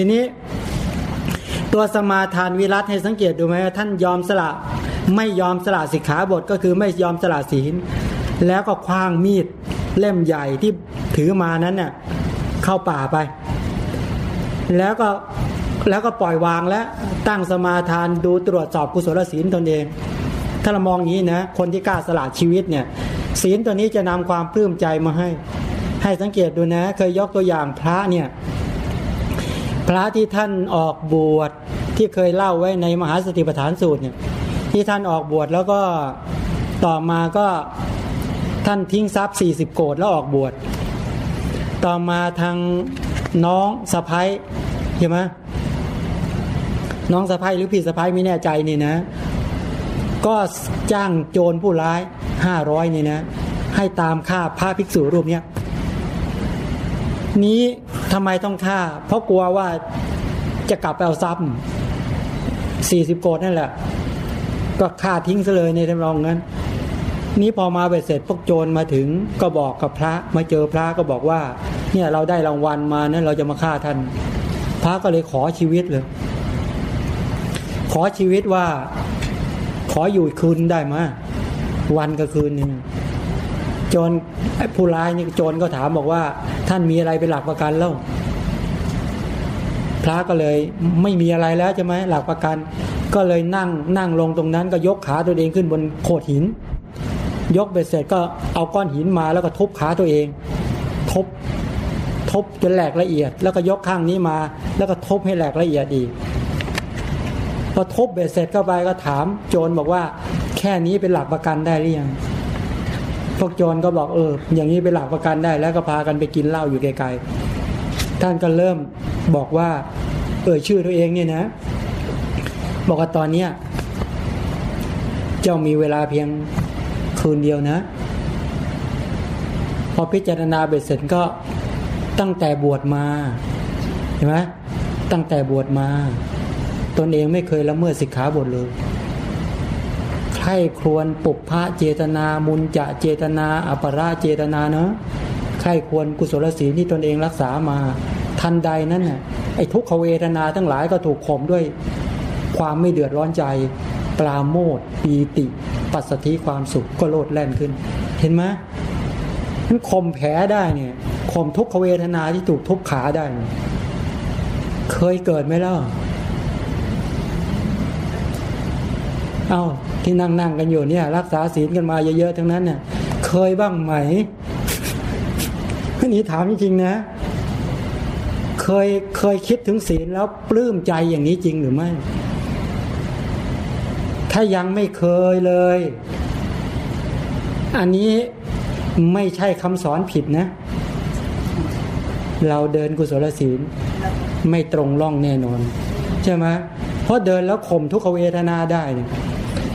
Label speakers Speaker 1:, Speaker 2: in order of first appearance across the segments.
Speaker 1: ทีนี้ตัวสมาทานวิรัตให้สังเกตดูไหมท่านยอมสละไม่ยอมสละสิกขาบทก็คือไม่ยอมสละศีล แล้วก็คว้างมีดเล่มใหญ่ที่ถือมานั้นเน่ยเข้าป่าไป แล้วก็แล้วก็ปล่อยวางและตั้งสมาทานดูตรวจสอบกุศลศีลตนเอง ถ้าเรามองอย่างนี้นะคนที่กล้าสละชีวิตเนี่ยศีลตัวนี้จะนำความปลื้มใจมาให้ ให้สังเกตดูนะ เคยยกตัวอย่างพระเนี่ย พระที่ท่านออกบวชที่เคยเล่าไว้ในมหาสติปัฏฐานสูตรเนี่ยที่ท่านออกบวชแล้วก็ต่อมาก็ท่านทิ้งทรัพย์สี่สิบโกดแล้วออกบวช ต่อมาทางน้องสะพ้ายใช่ไหมน้องสะพ้ายหรือพี่สะพ้ายไม่แน่ใจนี่นะ ก็จ้างโจรผู้ร้ายห้าร้อยนี่นะ ให้ตามฆ่าพระภิกษุรูปเนี้ยนี้ ทำไมต้องฆ่า เพราะกลัวว่าจะกลับไปเอาทรัพย์สี่สิบโกดนั่นแหละ ก็ฆ่าทิ้งซะเลยในทำรองนั้น นี้พอมาเบ็ดเสร็จพวกโจรมาถึงก็บอกกับพระมาเจอพระก็บอกว่า เนี่ยเราได้รางวัลมานั้นเราจะมาฆ่าท่าน พระก็เลยขอชีวิตเลย ขอชีวิตว่า ขออยู่คืนได้ไหมวันกับคืนนึง โจรผู้ร้ายนี่โจรก็ถามบอกว่า ท่านมีอะไรเป็นหลักประกันแล้วพระก็เลยไม่มีอะไรแล้วใช่ไหมหลักประกัน ก็เลยนั่งนั่งลงตรงนั้น ก็ยกขาตัวเองขึ้นบนโขดหิน ยกเบ็ดเสร็จก็เอาก้อนหินมาแล้วก็ทุบขาตัวเองทบทบจนแหลกละเอียด แล้วก็ยกข้างนี้มา แล้วก็ทบให้แหลกละเอียดอีกพอทบเบ็ดเสร็จเข้าไปก็ถามโจรบอกว่า แค่นี้เป็นหลักประกันได้หรือยัง พวกโจรก็บอกเออ อย่างนี้เป็นหลักประกันได้แล้วก็พากันไปกินเหล้าอยู่ไกลๆ ท่านก็เริ่มบอกว่า เออชื่อตัวเองเนี่ยนะ บอกว่าตอนเนี้ยเจ้ามีเวลาเพียงคืนเดียวนะ พอพิจารณาเบ็ดเสร็จก็ตั้งแต่บวชมาเห็นไหมตั้งแต่บวชมา ตนเองไม่เคยละเมิดสิกขาบทเลย ใครครวนปุพพะเจตนา มุนจะเจตนา อัปราเจตนาเนาะใครควรกุศลศีลที่ตนเองรักษามา ทันใดนั้นน่ะไอ้ทุกขเวทนาทั้งหลายก็ถูกข่มด้วยความไม่เดือดร้อนใจ ปราโมทปีติ ปัสสธิความสุขก็โลดแล่นขึ้น เห็นไหมมันข่มแผลได้เนี่ยข่มทุกขเวทนาที่ถูกทุบขาได้ เคยเกิดไหมล่ะ เอา้าที่นั่งนั่งกันอยู่เนี่ย รักษาศีลกันมาเยอะๆทั้งนั้นเนี่ย เคยบ้างไหมนนี้ถามจริงๆนะ เคยเคยคิดถึงศีลแล้วปลื้มใจอย่างนี้จริงหรือไม่ ถ้ายังไม่เคยเลย อันนี้ไม่ใช่คำสอนผิดนะ เราเดินกุศลศีลไม่ตรงล่องแน่นอน ใช่ไหมเพราะเดินแล้วข่มทุกขเวทนาได้เนี่ย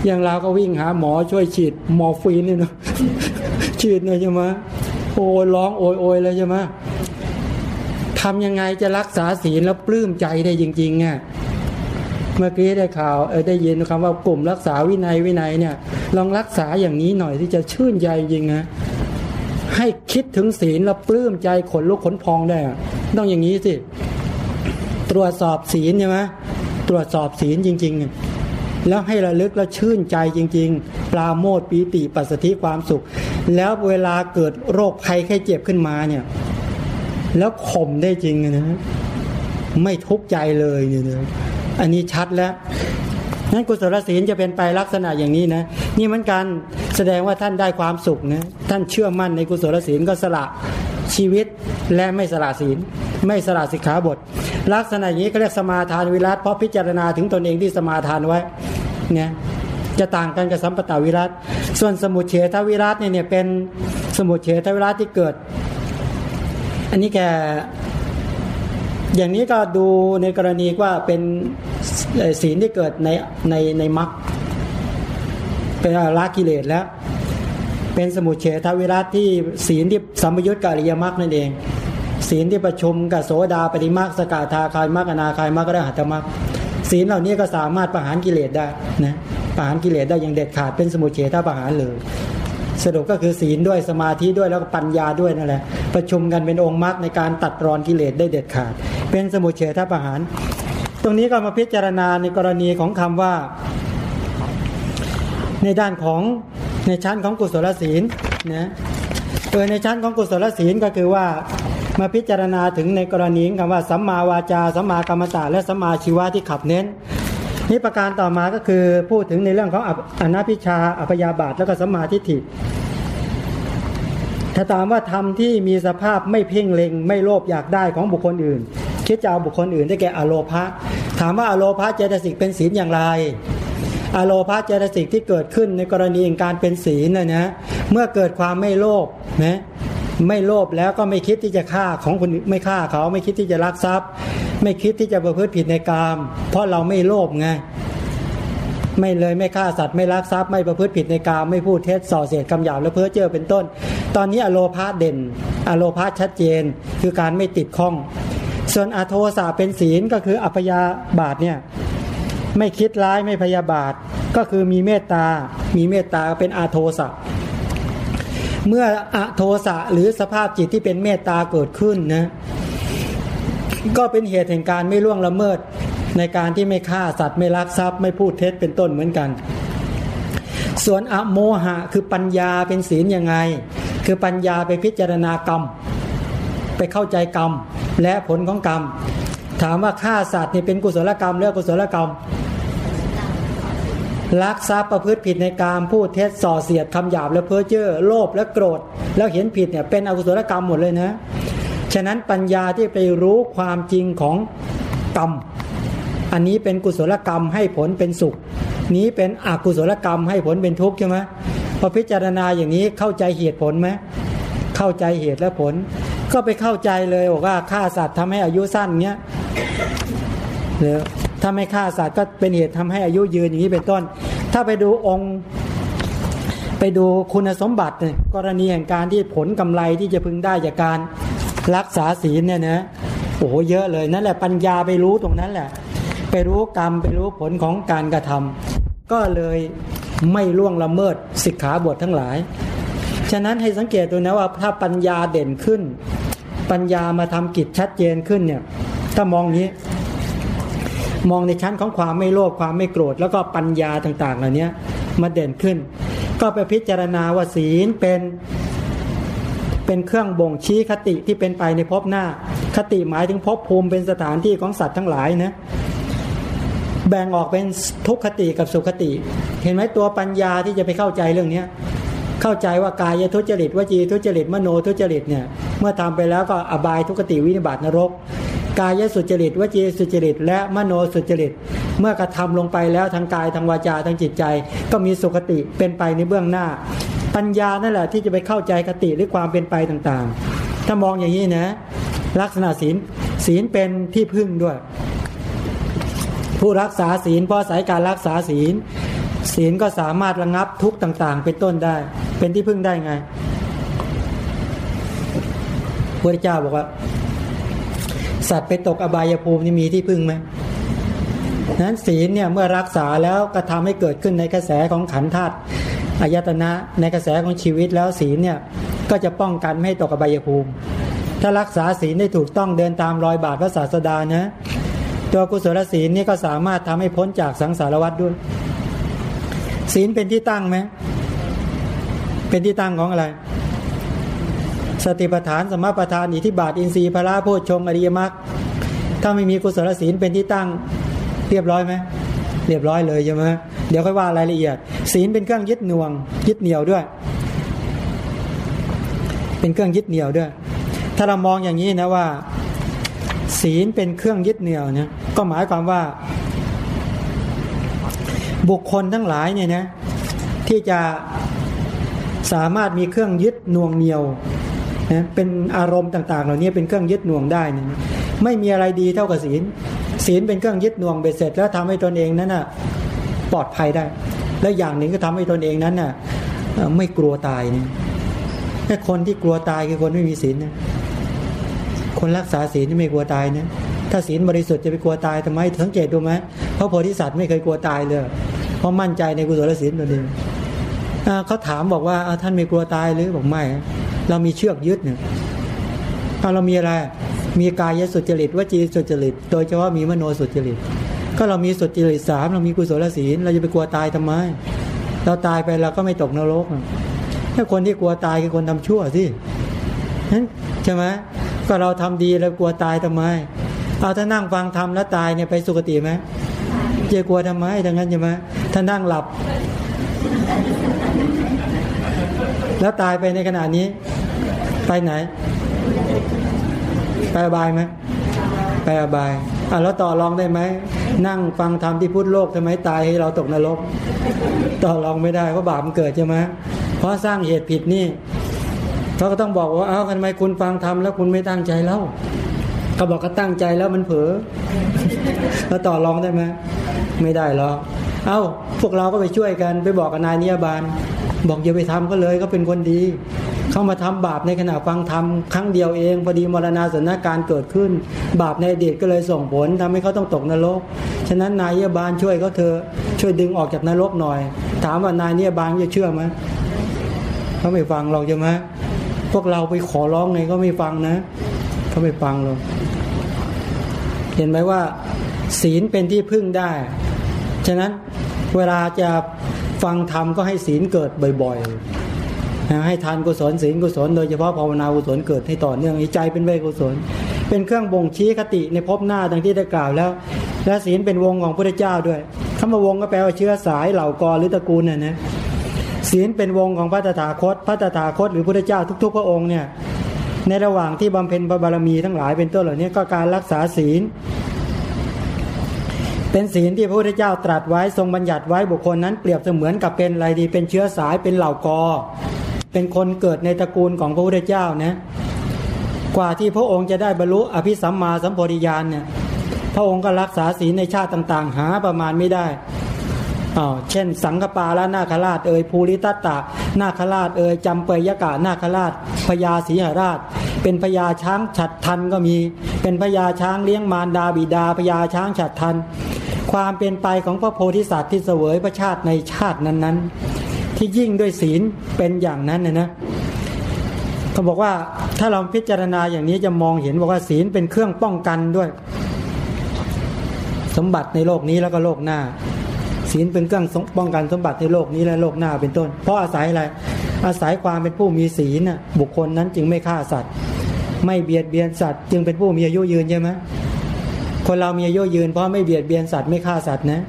Speaker 1: อย่างเราก็วิ่งหาหมอช่วยฉีดมอร์ฟีนนี่เนาะฉีดเนี่ยใช่ไหมโอ้ยร้องโอยโอยเลยใช่ไหมทำยังไงจะรักษาศีลแล้วปลื้มใจได้จริงๆอะเมื่อกี้ได้ข่าวเออได้ยินคำว่ากลุ่มรักษาวินัยวินัยเนี่ย ลองรักษาอย่างนี้หน่อยที่จะชื่นใจจริงนะให้คิดถึงศีลแล้วปลื้มใจขนลุกขนพองได้ต้องอย่างนี้สิตรวจสอบศีลใช่ไหมตรวจสอบศีลจริงๆ แล้วให้ระลึกแล้วชื่นใจจริง ๆ ปลาโมดปีติปัสสติความสุข แล้วเวลาเกิดโรคภัยไข้เจ็บขึ้นมาเนี่ย แล้วข่มได้จริงนะไม่ทุกข์ใจเลยเนี่ยอันนี้ชัดแล้วนั้นกุศลศีลจะเป็นไปลักษณะอย่างนี้นะนี่เหมือนกันแสดงว่าท่านได้ความสุขนะท่านเชื่อมั่นในกุศลศีลก็สละชีวิตและไม่สละศีล ไม่สละสิกขาบท ลักษณะอย่างนี้ก็เรียกสมาทานวิรัตเพราะพิจารณาถึงตนเองที่สมาทานไว้ เนี่ยจะต่างกันกับสัมปตาวิรัตส่วนสมุเฉทวิรัตเนี่ยเป็นสมุเฉทวิรัตที่เกิด อันนี้แกอย่างนี้ก็ดูในกรณีว่าเป็นศีลที่เกิดในในในมรรคเป็นละกิเลสแล้ว เป็นสมุเฉทวิรัตที่ศีลที่สัมยุญกับอริยมรรคนั่นเอง ศีลที่ประชุมกับโสดาปฏิมรรคสกทาคายมรรคอนาคายมรรคก็ได้หัตมรรค ศีลเหล่านี้ก็สามารถประหารกิเลสได้นะประหารกิเลสได้อย่างเด็ดขาดเป็นสมุทเฉทประหารเลยสรุปก็คือศีลด้วยสมาธิด้วยแล้วก็ปัญญาด้วยนั่นแหละประชุมกันเป็นองค์มรรคในการตัดรอนกิเลสได้เด็ดขาด เป็นสมุเฉทประหาร ตรงนี้ก็มาพิจารณาในกรณีของคำว่า ในด้านของในชั้นของกุศลศีลนะเออในชั้นของกุศลศีลก็คือว่า มาพิจารณาถึงในกรณีคำว่าสัมมาวาจาสัมมากรรมตาและสัมมาชีวะที่ขับเน้น นี่ประการต่อมาก็คือพูดถึงในเรื่องของอนัพิชาอัพยาบาทแล้วก็สัมมาทิฏฐิถ้าตามว่าธรรมที่มีสภาพไม่เพ่งเล็ง ไม่โลภอยากได้ของบุคคลอื่น คิดจะเอาบุคคลอื่นได้แก่อโลภะถามว่าอโลภะเจตสิกเป็นศีลอย่างไร อโลภะเจตสิกที่เกิดขึ้นในกรณีการเป็นศีลนะนะเมื่อเกิดความไม่โลภนะ ไม่โลภแล้วก็ไม่คิดที่จะฆ่าของคนไม่ฆ่าเขา ไม่คิดที่จะลักทรัพย์ ไม่คิดที่จะประพฤติผิดในกาม เพราะเราไม่โลภไงไม่เลยไม่ฆ่าสัตว์ไม่ลักทรัพย์ไม่ประพฤติผิดในกามไม่พูดเท็จส่อเสียดคำหยาบและเพ้อเจ้อเป็นต้น ตอนนี้อโลภาเด่น อโลภาชัดเจน คือการไม่ติดข้อง ส่วนอโทสาเป็นศีลก็คืออัพยาบาทเนี่ยไม่คิดร้ายไม่พยาบาท ก็คือมีเมตตา มีเมตตาเป็นอาโทสะ เมื่ออโทสะหรือสภาพจิตที่เป็นเมตตาเกิดขึ้นนะก็เป็นเหตุแห่งการไม่ล่วงละเมิด ในการที่ไม่ฆ่าสัตว์ไม่ลักทรัพย์ไม่พูดเท็จเป็นต้นเหมือนกัน ส่วนอโมหะคือปัญญาเป็นศีลยังไง คือปัญญาไปพิจารณากรรม ไปเข้าใจกรรมและผลของกรรม ถามว่าฆ่าสัตว์นี่เป็นกุศลกรรมหรือกุศลกรรม ลักทรัพย์ประพฤติผิดในการพูดเท็จส่อเสียดคำหยาบและเพ้อเจ้อโลภและโกรธ แล้วเห็นผิดเนี่ยเป็นอกุศลกรรมหมดเลยนะ ฉะนั้นปัญญาที่ไปรู้ความจริงของกรรม อันนี้เป็นกุศลกรรมให้ผลเป็นสุข นี้เป็นอกุศลกรรมให้ผลเป็นทุกข์ใช่ไหมพอพิจารณาอย่างนี้เข้าใจเหตุผลไหมเข้าใจเหตุและผล ก็ไปเข้าใจเลยบอกว่าฆ่าสัตว์ทำให้อายุสั้นเงี้ยเนี ถ้าไม่ฆ่าสัตว์ก็เป็นเหตุทำให้อายุยืนอย่างนี้เป็นต้น ถ้าไปดูองค์ไปดูคุณสมบัติกรณีแห่งการที่ผลกำไรที่จะพึงได้จากการรักษาศีลเนี่ยนะโอ้โหเยอะเลยนั่นแหละปัญญาไปรู้ตรงนั้นแหละ ไปรู้กรรมไปรู้ผลของการกระทำก็เลยไม่ล่วงละเมิดสิกขาบททั้งหลาย ฉะนั้นให้สังเกตดูนะว่าถ้าปัญญาเด่นขึ้น ปัญญามาทำกิจชัดเจนขึ้นเนี่ยถ้ามองนี้ มองในชั้นของความไม่โลภความไม่โกรธแล้วก็ปัญญาต่างๆ เหล่านี้มาเด่นขึ้น ก็ไปพิจารณาว่าศีลเป็นเป็นเครื่องบ่งชี้คติที่เป็นไปในภพหน้า คติหมายถึงภพภูมิเป็นสถานที่ของสัตว์ทั้งหลายนะแบ่งออกเป็นทุกขติกับสุขติ เห็นไหมตัวปัญญาที่จะไปเข้าใจเรื่องเนี้ยเข้าใจว่ากายทุจริตวจีทุจริตมโนทุจริตเนี่ยเมื่อทำไปแล้วก็อบายทุกขติวินิบาตนรก กายสุจริตวจีสุจริต และมโนสุจริต เมื่อกระทำลงไปแล้วทางกายทางวาจาทางจิตใจ ก็มีสุขติเป็นไปในเบื้องหน้า ปัญญานั่นแหละที่จะไปเข้าใจคติหรือความเป็นไปต่างๆ ถ้ามองอย่างนี้นะ ลักษณะศีลศีลเป็นที่พึ่งด้วย ผู้รักษาศีลพอสายการรักษาศีล ศีลก็สามารถระงับทุกต่างๆ เป็นต้นได้ เป็นที่พึ่งได้ไงพระเจ้าบอกว่า สัตว์ไปตกอบายภูมินี่มีที่พึ่งไหมนั้นศีลเนี่ยเมื่อรักษาแล้วก็ทำให้เกิดขึ้นในกระแสของขันธาตุอายตนะในกระแสของชีวิตแล้วศีลเนี่ยก็จะป้องกันไม่ให้ตกอบายภูมิ ถ้ารักษาศีลได้ถูกต้องเดินตามรอยบาทพระศาสดานะ ตัวกุศลศีลนี่ก็สามารถทำให้พ้นจากสังสารวัฏด้วย ศีลเป็นที่ตั้งไหมเป็นที่ตั้งของอะไร สติปัฏฐานสมปัฏฐานอิทิบาทอินทรีย์พระโพชฌงอริยมรรคถ้าไม่มีกุศลศีลเป็นที่ตั้งเรียบร้อยไหมเรียบร้อยเลยใช่ไหมเดี๋ยวค่อยว่ารายละเอียด ศีลเป็นเครื่องยึดหน่วง ยึดเหนี่ยวด้วย เป็นเครื่องยึดเหนี่ยวด้วย ถ้าเรามองอย่างนี้นะว่า ศีลเป็นเครื่องยึดเหนี่ยวเนี่ยก็หมายความว่า บุคคลทั้งหลายเนี่ยนะที่จะสามารถมีเครื่องยึดหน่วงเหนี่ยว นะเป็นอารมณ์ต่างๆ เหล่านี้เป็นเครื่องยึดหน่วงได้นะไม่มีอะไรดีเท่ากับศีล ศีลเป็นเครื่องยึดหน่วงเบ็ดเสร็จ แล้วทำให้ตนเองนั้นน่ะปลอดภัยได้ แล้วอย่างหนึ่งก็ทำให้ตนเองนั้นน่ะไม่กลัวตายนี่แค่คนที่กลัวตายคือคนไม่มีศีลนะคนรักษาศีลไม่กลัวตายนะถ้าศีลบริสุทธิ์จะไปกลัวตายทำไมสังเกตดูไหมเพราะโพธิสัตว์ไม่เคยกลัวตายเลย เพราะมั่นใจในกุศลศีลตัวเองเขาถามบอกว่าท่านไม่กลัวตายหรือบอกไม่ เรามีเชือกยึดเนี่ยถ้าเรามีอะไร มีกายสุจริตวจีสุจริต โดยเฉพาะมีมโนสุจริต ก็เรามีสุจริตสามเรามีกุศลศีลเราจะไปกลัวตายทำไม เราตายไปเราก็ไม่ตกนรกถ้าคนที่กลัวตายคือคนทำชั่วสิใช่ไหมก็เราทำดีแล้วกลัวตายทำไม เอาถ้านั่งฟังทำแล้วตายเนี่ยไปสุคติไหมจะกลัวทำไมดังนั้นใช่ไหมถ้านั่งหลับ แล้วตายไปในขณะนี้ ไปไหน ไปอบายไหมไปอบายอะแล้วต่อรองได้ไหม นั่งฟังธรรมที่พุทธโลกทำไมตายให้เราตกนรก ต่อรองไม่ได้เพราะบาปมันเกิดใช่ไหมเพราะสร้างเหตุผิดนี่เขาก็ต้องบอกว่าเอ้าทำไมคุณฟังธรรมแล้วคุณไม่ตั้งใจแล้วเขาบอกก็ตั้งใจแล้วมันเผลอแล้วต่อรองได้ไหมไม่ได้หรอกเอ้า พวกเราก็ไปช่วยกันไปบอกกับนายนิยบาล บอกอย่าไปทำก็เลยก็เป็นคนดี เข้ามาทำบาปในขณะฟังธรรมครั้งเดียวเองพอดีมรณาสนการเกิดขึ้น บาปในอดีตก็เลยส่งผลทำให้เขาต้องตกนรก ฉะนั้นนายยบาลช่วยเขาเธอช่วยดึงออกจากนรกหน่อย ถามว่านายเนิยบาลจะเชื่อไหมเขาไม่ฟังเราใช่ไหมพวกเราไปขอร้องไงก็ไม่ฟังนะเขาไม่ฟังเราเห็นไหมว่า ศีลเป็นที่พึ่งได้ ฉะนั้นเวลาจะ ฟังธรรมก็ให้ศีลเกิดบ่อยๆให้ทานกุศลศีลกุศลโดยเฉพาะภาวนากุศลเกิดให้ต่อเนื่องใจเป็นเวกุศล เป็นเครื่องบ่งชี้คติในภพหน้าดังที่ได้กล่าวแล้ว และศีลเป็นวงของพระเจ้าด้วยคำว่าวงก็แปลว่าเชื้อสายเหล่ากรหรือตระกูลน่ะนะศีลเป็นวงของพระตถาคต พระตถาคต หรือพระเจ้าทุก ๆ พระองค์เนี่ยในระหว่างที่บำเพ็ญพระบารมีทั้งหลายเป็นต้นเหล่านี้ก็การรักษาศีล เป็นศีลที่พระพุทธเจ้าตรัสไว้ทรงบัญญัติไว้บุคคลนั้นเปรียบเสมือนกับเป็นอะไรดี เป็นเชื้อสายเป็นเหล่ากอ เป็นคนเกิดในตระกูลของพระพุทธเจ้านะกว่าที่พระองค์จะได้บรรลุอภิสัมมาสัมโพธิญาณเนี่ยพระองค์ก็รักษาศีลในชาติต่างๆ หาประมาณไม่ได้อ๋อเช่น สังฆปาละนาคราชเอ่ยภูริตัตตะนาคราชเอ่ยจำเปยยกะนาคราชพญาศรีหราช เป็นพญาช้างฉัดทันก็มี เป็นพญาช้างเลี้ยงมารดาบิดาพญาช้างฉัดทัน ความเป็นไปของพระโพธิสัตว์ที่เสวยพระชาติในชาตินั้น ๆ ที่ยิ่งด้วยศีลเป็นอย่างนั้นนะนะเขาบอกว่าถ้าเราพิจารณาอย่างนี้จะมองเห็นบอกว่าศีลเป็นเครื่องป้องกันด้วย สมบัติในโลกนี้แล้วก็โลกหน้า ศีลเป็นเครื่องป้องกันสมบัติในโลกนี้และโลกหน้าเป็นต้น เพราะอาศัยอะไรอาศัยความเป็นผู้มีศีลน่ะบุคคลนั้นจึงไม่ฆ่าสัตว์ ไม่เบียดเบียนสัตว์ จึงเป็นผู้มีอายุยืนใช่ไหม คนเรามีอายุยืนเพราะไม่เบียดเบียนสัตว์ไม่ฆ่าสัตว์นะ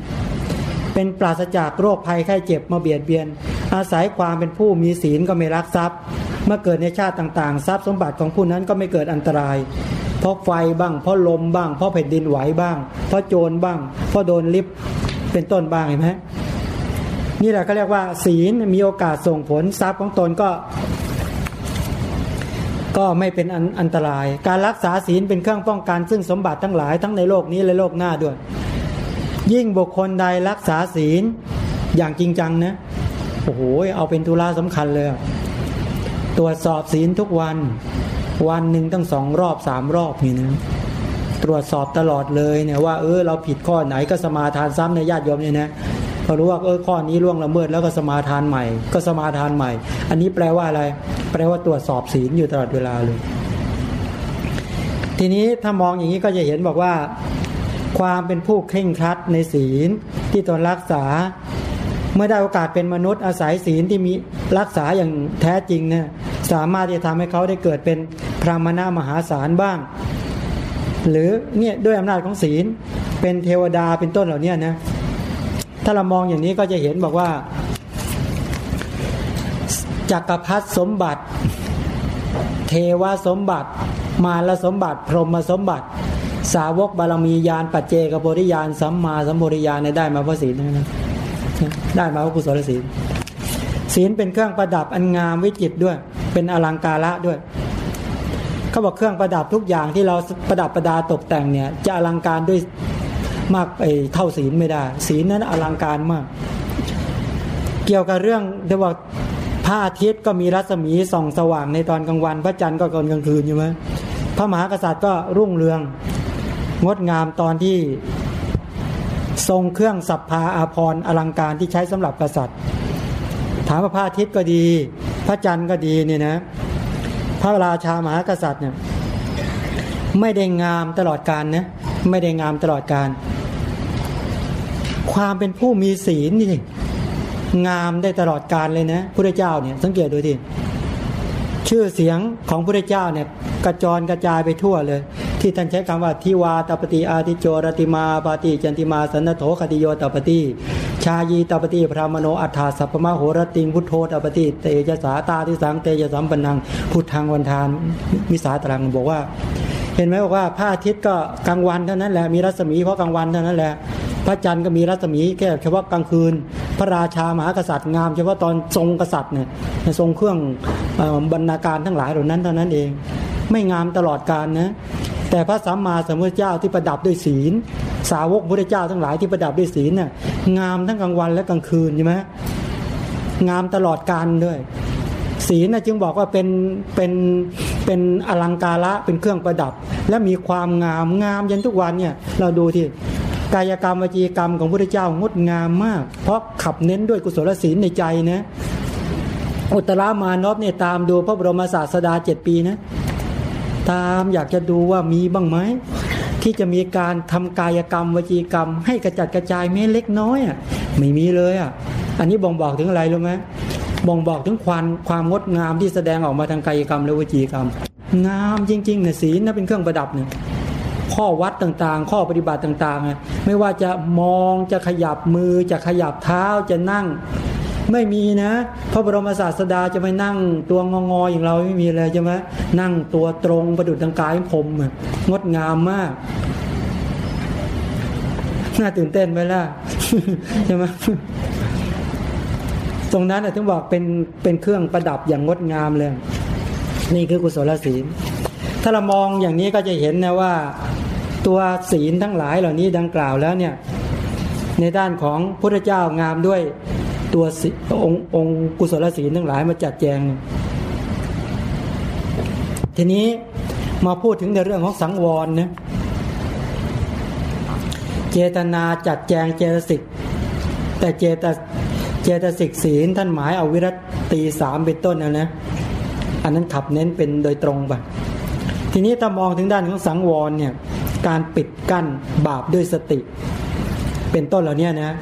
Speaker 1: เป็นปราศจากโรคภัยไข้เจ็บมาเบียดเบียน อาศัยความเป็นผู้มีศีลก็ไม่รักทรัพย์ เมื่อเกิดในชาติต่างๆ ทรัพย์สมบัติของผู้นั้นก็ไม่เกิดอันตราย เพราะไฟบ้างเพราะลมบ้างเพราะแผ่นดินไหวบ้าง เพราะโจรบ้าง เพราะโดนลิฟเป็นต้นบ้างเห็นไหมนี่แหละก็เรียกว่า ศีลมีโอกาสส่งผลทรัพย์ของตนก็ ก็ไม่เป็นอันอันตราย การรักษาศีลเป็นเครื่องป้องกันซึ่งสมบัติทั้งหลายทั้งในโลกนี้และโลกหน้าด้วย ยิ่งบุคคลใดรักษาศีลอย่างจริงจังนะโอ้โหเอาเป็นธุระสำคัญเลย ตรวจสอบศีลทุกวัน วันหนึ่งตั้งสองรอบสามรอบนี่นะตรวจสอบตลอดเลยเนี่ยว่าเออเราผิดข้อไหนก็สมาทานซ้ำในญาติโยมเนี่ยนะ พอรู้ว่าเออข้อนี้ล่วงละเมิดแล้วก็สมาทานใหม่ ก็สมาทานใหม่ อันนี้แปลว่าอะไร แปลว่าตรวจสอบศีลอยู่ตลอดเวลาเลย ทีนี้ถ้ามองอย่างนี้ก็จะเห็นบอกว่า ความเป็นผู้เคร่งครัดในศีลที่ตนรักษา เมื่อได้โอกาสเป็นมนุษย์อาศัยศีลที่มีรักษาอย่างแท้จริงเนี่ยสามารถที่จะทำให้เขาได้เกิดเป็นพระมณามหาศาลบ้าง หรือเนี่ยด้วยอำนาจของศีลเป็นเทวดาเป็นต้นเหล่านี้นะ ถ้าเรามองอย่างนี้ก็จะเห็นบอกว่าจักรพรรดิสมบัติ เทวสมบัติ มารสมบัติ พรหมสมบัติ สาวกบารมียานปัจเจกโพธิญาณสัมมาสัมโพธิญาณได้มาเพราะศีลนะได้มาเพราะกุศลศีลศีลเป็นเครื่องประดับอันงามวิจิตด้วย เป็นอลังการะด้วยเขาบอกเครื่องประดับทุกอย่างที่เราประดับประดาตกแต่งเนี่ยจะอลังการด้วย มากไอเท่าศีลไม่ได้ ศีลนั้นอลังการมาก เกี่ยวกับเรื่องเรียกว่าพระอาทิตย์ก็มีรัศมีส่องสว่างในตอนกลางวัน พระจันทร์ก็ตอนกลางคืนใช่ไหมพระมหากษัตริย์ก็รุ่งเรือง งดงามตอนที่ทรงเครื่องสัพพาอาภรณ์อลังการที่ใช้สำหรับกษัตริย์ ถามว่าพระอาทิตย์ก็ดี พระจันทร์ก็ดีเนี่ยนะพระราชามหากษัตริย์เนี่ยไม่ได้งามตลอดการนะไม่ได้งามตลอดการ ความเป็นผู้มีศีลนี่งามได้ตลอดการเลยนะพระเจ้าเนี่ยสังเกตดูทีชื่อเสียงของพระเจ้าเนี่ยกระจรกระจายไปทั่วเลย ที่ท่านใช้คำว่าทิวาตปฏิอาติโจรติมาปาติจันติมาสันโถคติโยตปฏิชายีตปฏิพระมโนอัฏฐาสัพพมโหรติงพุทโธตปฏิเตยสาตาทิสังเตยสัมปันังพุทธังวันทานมิสาตรังบอกว่า เห็นไหมบอกว่าพระอาทิตย์ก็กลางวันเท่านั้นแหละมีรัศมีเพราะกลางวันเท่านั้นแหละ พระจันทร์ก็มีรัศมีแค่เฉพาะกลางคืน พระราชามหากษัตริย์งาม เฉพาะตอนทรงกษัตริย์เนี่ยทรงเครื่องบรรณาการทั้งหลายเหล่านั้นเท่านั้นเอง ไม่งามตลอดกาลนะแต่พระสัมมาสัมพุทธเจ้าที่ประดับด้วยศีล สาวกพระเจ้าทั้งหลายที่ประดับด้วยศีลเนี่ยงามทั้งกลางวันและกลางคืนใช่ไหมงามตลอดกาลด้วย ศีลนะจึงบอกว่าเป็นเป็นเป็นอลังการะเป็นเครื่องประดับ และมีความงามงามยันทุกวันเนี่ยเราดูที่ กายกรรมวจีกรรมของพระเจ้างดงามมาก เพราะขับเน้นด้วยกุศลศีลในใจนะอุตรามานพเนี่ยตามดูพระบรมศาสดาเจ็ดปีนะตามอยากจะดูว่ามีบ้างไหมที่จะมีการทำกายกรรมวจีกรรม ให้กระจัดกระจายแม้เล็กน้อยอะไม่มีเลยอะอันนี้บ่งบอกถึงอะไรรู้ไหมบ่งบอกถึงความความงดงามที่แสดงออกมาทางกายกรรมและวจีกรรม งามจริงๆเนี่ยศีลนะเป็นเครื่องประดับเนี่ย ข้อวัดต่างๆ ข้อปฏิบัติต่างๆ ไม่ว่าจะมองจะขยับมือจะขยับเท้าจะนั่ง ไม่มีนะ พระบรมศาสดาจะไม่นั่งตัวงองๆอย่างเราไม่มีเลยใช่ไหมนั่งตัวตรงประดุจทางกายผมงดงามมากน่าตื่นเต้นไหมล่ะใช่ไหมตรงนั้นถึงบอกเป็นเป็นเครื่องประดับอย่างงดงามเลย นี่คือกุศลศีลถ้าเรามองอย่างนี้ก็จะเห็นนะว่า ตัวศีลทั้งหลายเหล่านี้ดังกล่าวแล้วเนี่ยในด้านของพระเจ้างามด้วยตัวองค์องกุศลศีลทั้งหลายมาจัดแจง ทีนี้มาพูดถึงในเรื่องของสังวรนะเจตนาจัดแจงเจตสิกแต่เจตเจตสิกศีลท่านหมายเอาวิรัตีสามเป็นต้นนะนะอันนั้นขับเน้นเป็นโดยตรงไปทีนี้ถ้ามองถึงด้านของสังวรเนี่ย การปิดกั้นบาปด้วยสติ เป็นต้นเหล่านี้นะ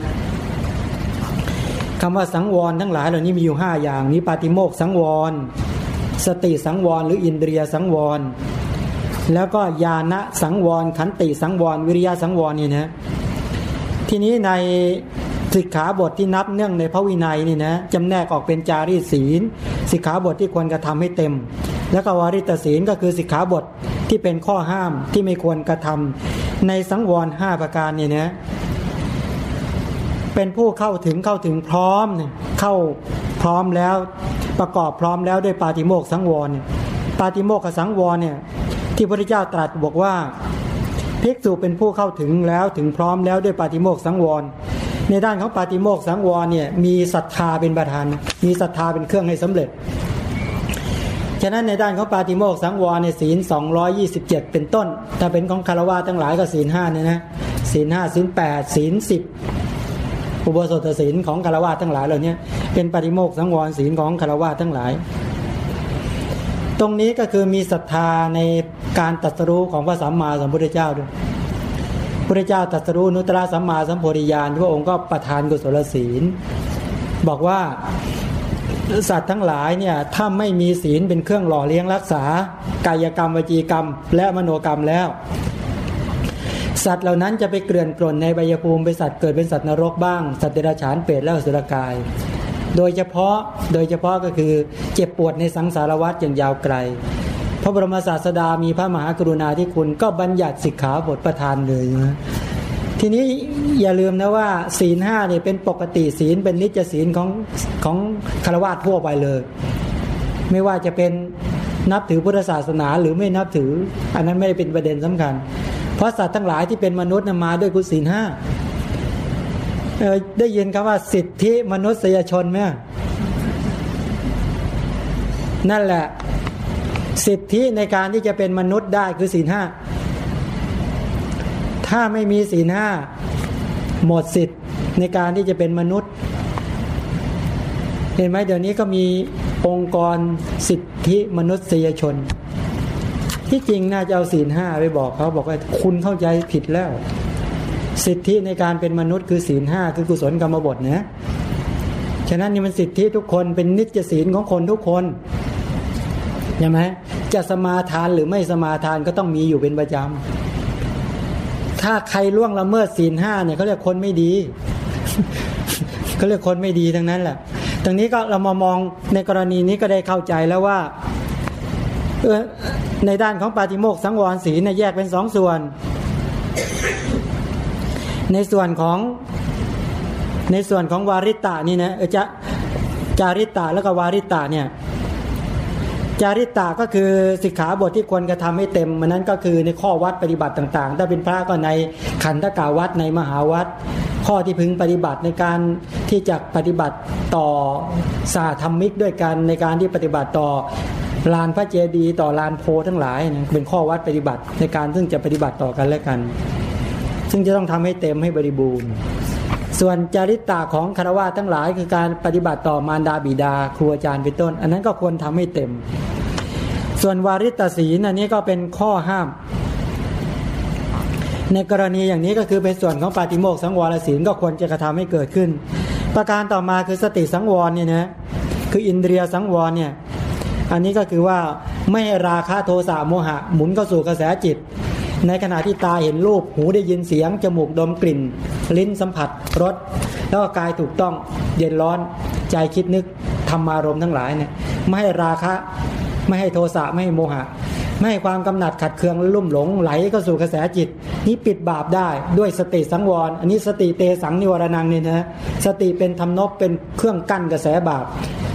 Speaker 1: คำว่าสังวรทั้งหลายเหล่านี้มีอยู่ห้าอย่างนี้ปาติโมกสังวร สติสังวรหรืออินเดียสังวร แล้วก็ญาณสังวรขันติสังวร วิริยะสังวรนี่นะทีนี้ในสิกขาบทที่นับเนื่องในพระวินัยนี่นะจำแนกออกเป็นจารีศีลสิกขาบทที่ควรกระทำให้เต็ม แล้วก็วาริตศีลก็คือสิกขาบท ที่เป็นข้อห้ามที่ไม่ควรกระทำในสังวรห้าประการนี่นะเป็นผู้เข้าถึงเข้าถึงพร้อมเข้าพร้อมแล้วประกอบพร้อมแล้วด้วยปาติโมกสังวรปาติโมกขสังวรเนี่ยที่พระพุทธเจ้าตรัสบอกว่าภิกษุเป็นผู้เข้าถึงแล้วถึงพร้อมแล้วด้วยปาติโมกสังวร ในด้านของปาติโมกสังวรเนี่ยมีศรัทธาเป็นประธาน มีศรัทธาเป็นเครื่องให้สำเร็จ ฉะนั้นในด้านของปาติโมกสังวรในศีล 227 เป็นต้น ถ้าเป็นของคารวะทั้งหลายก็ศีลห้าเนี่ยนะศีลห้าศีลแปดศีลสิบอุโบสถศีลของคารวะทั้งหลายเหล่านี้เป็นปาติโมกสังวรศีลของคารวะทั้งหลาย ตรงนี้ก็คือมีศรัทธาในการตัดสรู้ของพระสัมมาสัมพุทธเจ้าด้วยพระเจ้าตัดสรู้นุตตะสัมมาสัมโพธิญาณพระองค์ก็ประทานกุศลศีล บอกว่า สัตว์ทั้งหลายเนี่ยถ้าไม่มีศีลเป็นเครื่องหล่อเลี้ยงรักษา กายกรรมวจีกรรม และมโนกรรมแล้ว สัตว์เหล่านั้นจะไปเกลื่อนกล่นในใบยภูมิเป็นสัตว์เกิดเป็นสัตว์นรกบ้าง สัตว์เดรัจฉานเปรตและสุรกาย โดยเฉพาะโดยเฉพาะก็คือเจ็บปวดในสังสารวัฏอย่างยาวไกล พระบรมศาสดามีพระมหากรุณาธิคุณก็บัญญัติสิกขาบทประทานเลยนะ ทีนี้อย่าลืมนะว่าศีลห้าเนี่ยเป็นปกติศีลเป็นนิจศีลของของคารวะทั่วไปเลย ไม่ว่าจะเป็นนับถือพุทธศาสนาหรือไม่นับถือ อันนั้นไม่ได้เป็นประเด็นสำคัญ เพราะสัตว์ทั้งหลายที่เป็นมนุษย์มาด้วยกุศลห้าได้ยินคำว่าสิทธิมนุษยชนไหมนั่นแหละ สิทธิในการที่จะเป็นมนุษย์ได้คือศีลห้า ถ้าไม่มีศีลห้าหมดสิทธิ์ในการที่จะเป็นมนุษย์ เห็นไหมเดี๋ยวนี้ก็มีองค์กรสิทธิมนุษยชน ที่จริงน่าจะเอาศีลห้าไปบอกเขาบอกว่าคุณเข้าใจผิดแล้ว สิทธิในการเป็นมนุษย์คือศีลห้าคือกุศลกรรมบทนะฉะนั้นนี่มันสิทธิทุกคนเป็นนิจศีลของคนทุกคนใช่ไหมจะสมาทานหรือไม่สมาทานก็ต้องมีอยู่เป็นประจำ ถ้าใครล่วงละเมิดศีลห้าเนี่ยเขาเรียกคนไม่ดีเขาเรียกคนไม่ดีทั้งนั้นแหละตรงนี้ก็เรามามองในกรณีนี้ก็ได้เข้าใจแล้วว่าในด้านของปาฏิโมกสังวรศีลเนี่ยแยกเป็นสองส่วน ในส่วนของในส่วนของวาริตานี่นะจะจาริตาแล้วก็วาริตาเนี่ย จาริตาก็คือสิกขาบทที่ควรกระทำให้เต็มมันนั้นก็คือในข้อวัดปฏิบัติต่างๆ ถ้าเป็นพระก็ในขันธกาวัดในมหาวัด ข้อที่พึงปฏิบัติในการที่จะปฏิบัติต่อสาธรรมิกด้วยกันในการที่ปฏิบัติต่อลานพระเจดีย์ต่อลานโพทั้งหลายเป็นข้อวัดปฏิบัติในการซึ่งจะปฏิบัติต่อกันและกัน ซึ่งจะต้องทำให้เต็มให้บริบูรณ์ ส่วนจาริตตาของคารวะทั้งหลายคือการปฏิบัติต่อมารดาบิดา ครูอาจารย์เป็นต้น อันนั้นก็ควรทำให้เต็ม ส่วนวาริตศีลอันนี้ก็เป็นข้อห้าม ในกรณีอย่างนี้ก็คือเป็นส่วนของปาติโมกสังวรศีลก็ควรจะกระทำให้เกิดขึ้น ประการต่อมาคือสติสังวรเนี่ยนะคืออินเดียสังวรเนี่ยอันนี้ก็คือว่าไม่ให้ราคะโทสะโมหะ หมุนเข้าสู่กระแสจิต ในขณะที่ตาเห็นรูปหูได้ยินเสียง จมูกดมกลิ่น ลิ้นสัมผัสรสแล้วก็กายถูกต้องเย็นร้อนใจคิดนึกธรรมารมทั้งหลายเนี่ยไม่ให้ราคะ ไม่ให้โทสะไม่ให้โมหะ ไม่ให้ความกำหนัดขัดเคืองลุ่มหลงไหลเข้าสู่กระแสจิต นี้ปิดบาปได้ด้วยสติสังวร อันนี้สติเตสังนิวรนังเนี่ยนะสติเป็นธรรมนบเป็นเครื่องกั้นกระแสบาป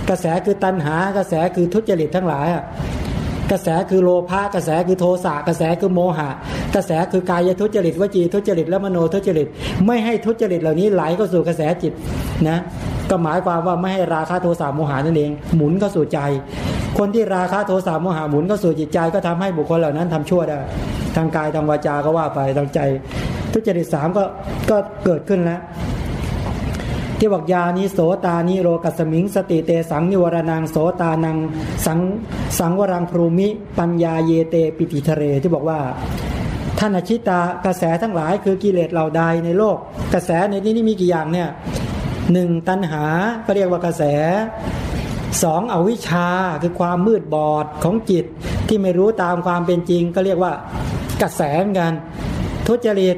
Speaker 1: กระแสคือตัณหากระแสคือทุจริตทั้งหลาย กระแสคือโลภะกระแสคือโทสะกระแสคือโมหะ กระแสคือกายทุจริตวจีทุจริตและมโนทุจริต ไม่ให้ทุจริตเหล่านี้ไหลเข้าสู่กระแสจิตนะก็หมายความว่าไม่ให้ราคะโทสะโมหะนั่นเอง หมุนเข้าสู่ใจ คนที่ราคะโทสะโมหะหมุนเข้าสู่จิตใจก็ทำให้บุคคลเหล่านั้นทำชั่วได้ทางกายทางวาจาก็ว่าไปทางใจ ทุจริตสามก็ก็เกิดขึ้นแล้ว ที่บอกยานิโสตานิโรกัสมิง สติเตสังนิวรนังโสตานังสังสังวรังพรูมิ ปัญญาเยเตปิติทะเรที่บอกว่าท่านอชิตากระแสทั้งหลายคือกิเลสเหล่าใดในโลก กระแสในนี้นี่มีกี่อย่างเนี่ยหนึ่งตัณหาก็เรียกว่ากระแสสองอวิชชาคือความมืดบอดของจิตที่ไม่รู้ตามความเป็นจริง ก็เรียกว่ากระแสเหมือนกัน ทุจริต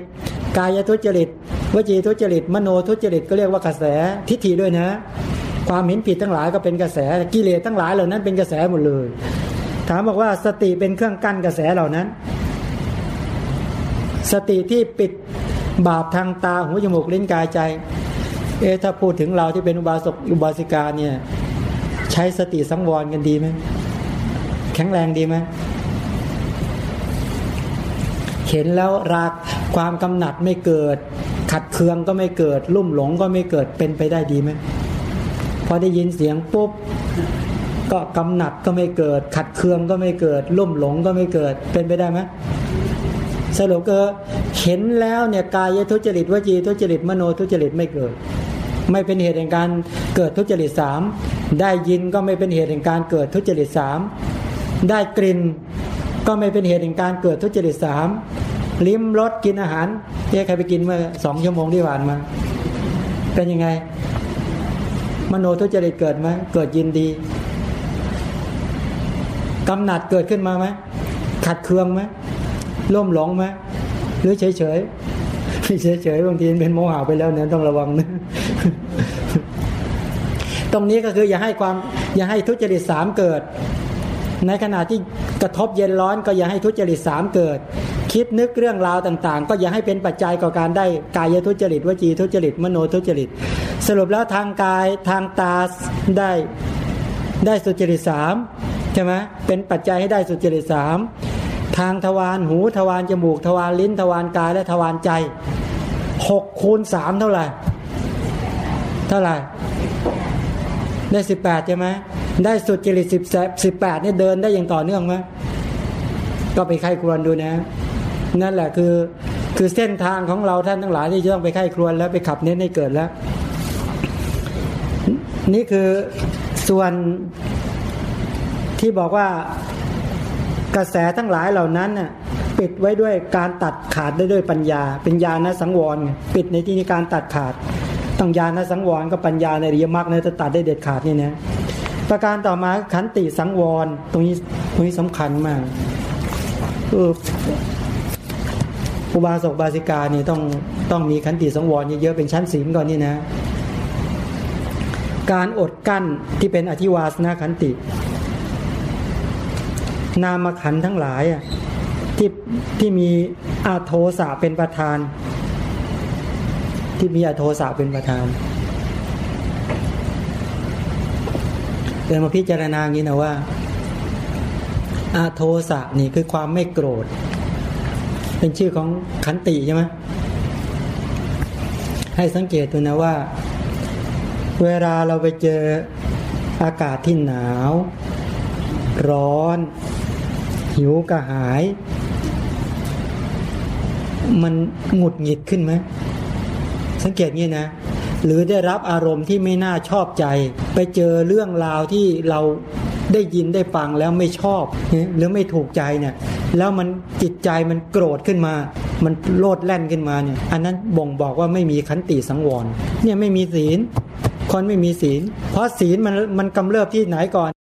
Speaker 1: กายทุจริต วจีทุจริต มโนทุจริตก็เรียกว่ากระแสทิฏฐิด้วยนะ ความเห็นผิดทั้งหลายก็เป็นกระแสกิเลสทั้งหลายเหล่านั้นเป็นกระแสหมดเลย ถามบอกว่าสติเป็นเครื่องกั้นกระแสเหล่านั้น สติที่ปิดบาปทางตาหูจมูกลิ้นกายใจ เอถ้าพูดถึงเราที่เป็นอุบาสกอุบาสิกาเนี่ย ใช้สติสังวรกันดีไหมแข็งแรงดีไหมเห็นแล้วรักความกำหนัดไม่เกิด ขัดเคืองก็ไม่เกิด ลุ่มหลงก็ไม่เกิดเป็นไปได้ดีไหมพอได้ยินเสียงปุ๊บก็กำหนัดก็ไม่เกิด ขัดเคืองก็ไม่เกิด ลุ่มหลงก็ไม่เกิดเป็นไปได้ไหมสรุปก็เห็นแล้วเนี่ยกายทุจริตวจีทุจริตมโนทุจริตไม่เกิด ไม่เป็นเหตุแห่งการเกิดทุจริตสามได้ยินก็ไม่เป็นเหตุแห่งการเกิดทุจริตสามได้กลิ่นก็ไม่เป็นเหตุแห่งการเกิดทุจริตสามลิ้มรสกินอาหาร เอ๊ใครไปกินเมื่อสองชั่วโมงที่ผ่านมา เป็นยังไง มโนทุจริตเกิดไหมเกิดยินดีกำหนัดเกิดขึ้นมาไหมขัดเคืองไหมล่มหลงไหมหรือเฉยเฉยเฉยเฉยบางทีเป็นโมหะไปแล้วเนี่ยต้องระวังนะตรงนี้ก็คืออย่าให้ความอย่าให้ทุจริตสามเกิด ในขณะที่กระทบเย็นร้อนก็อย่าให้ทุจริตสามเกิด คิดนึกเรื่องราวต่างๆ ก็อย่าให้เป็นปัจจัยก่อการได้กายทุจริตวจีทุจริต มโนทุจริต สรุปแล้วทางกายทางตาได้ได้สุจริตสามใช่ไหมเป็นปัจจัยให้ได้สุจริตสามทางทวารหูทวารจมูก ทวารลิ้น ทวารกายและทวารใจหกคูณสามเท่าไหร่ เท่าไหร่ ได้สิบแปดใช่ไหมได้สุดจริตสิบสิบแปดเนี่ยเดินได้อย่างต่อเนื่องไหมก็ไปไข้ควนดูนะ นั่นแหละคือคือเส้นทางของเราท่านทั้งหลายที่จะต้องไปไข้ครวนแล้วไปขับเน้นให้เกิดแล้ว นี่คือส่วนที่บอกว่ากระแสทั้งหลายเหล่านั้นน่ะปิดไว้ด้วยการตัดขาดได้ด้วยปัญญา เป็นญาณสังวร ปิดในที่นี้การตัดขาดต้องญาณสังวรก็ปัญญาในริยมรรคเนี่ยจะตัดได้เด็ดขาดนี่นะประการต่อมาขันติสังวร ตรงนี้ตรงนี้สำคัญมากเออ อุบาสกบาสิกานี่ต้องต้องมีขันติสังวรเยอะๆเป็นชั้นศีลก่อนนี่นะ การอดกั้นที่เป็นอธิวาสนาขันติ นามขันธ์ทั้งหลายอะที่ที่มีอาโทสะเป็นประธาน ที่มีอาโทสะเป็นประธานเดินมาพิจารณางี้นะว่าอาโทสะนี่คือความไม่โกรธ เป็นชื่อของขันติใช่ไหมให้สังเกตดูนะว่า เวลาเราไปเจออากาศที่หนาว ร้อน หิวกระหาย มันหงุดหงิดขึ้นไหมสังเกตงี้นะ หรือได้รับอารมณ์ที่ไม่น่าชอบใจ ไปเจอเรื่องราวที่เราได้ยินได้ฟังแล้วไม่ชอบ หรือไม่ถูกใจเนี่ย แล้วมันจิตใจมันโกรธขึ้นมา มันโลดแล่นขึ้นมาเนี่ย อันนั้นบ่งบอกว่าไม่มีขันติสังวร เนี่ยไม่มีศีล คนไม่มีศีล เพราะศีลมันมันกำเริบที่ไหนก่อน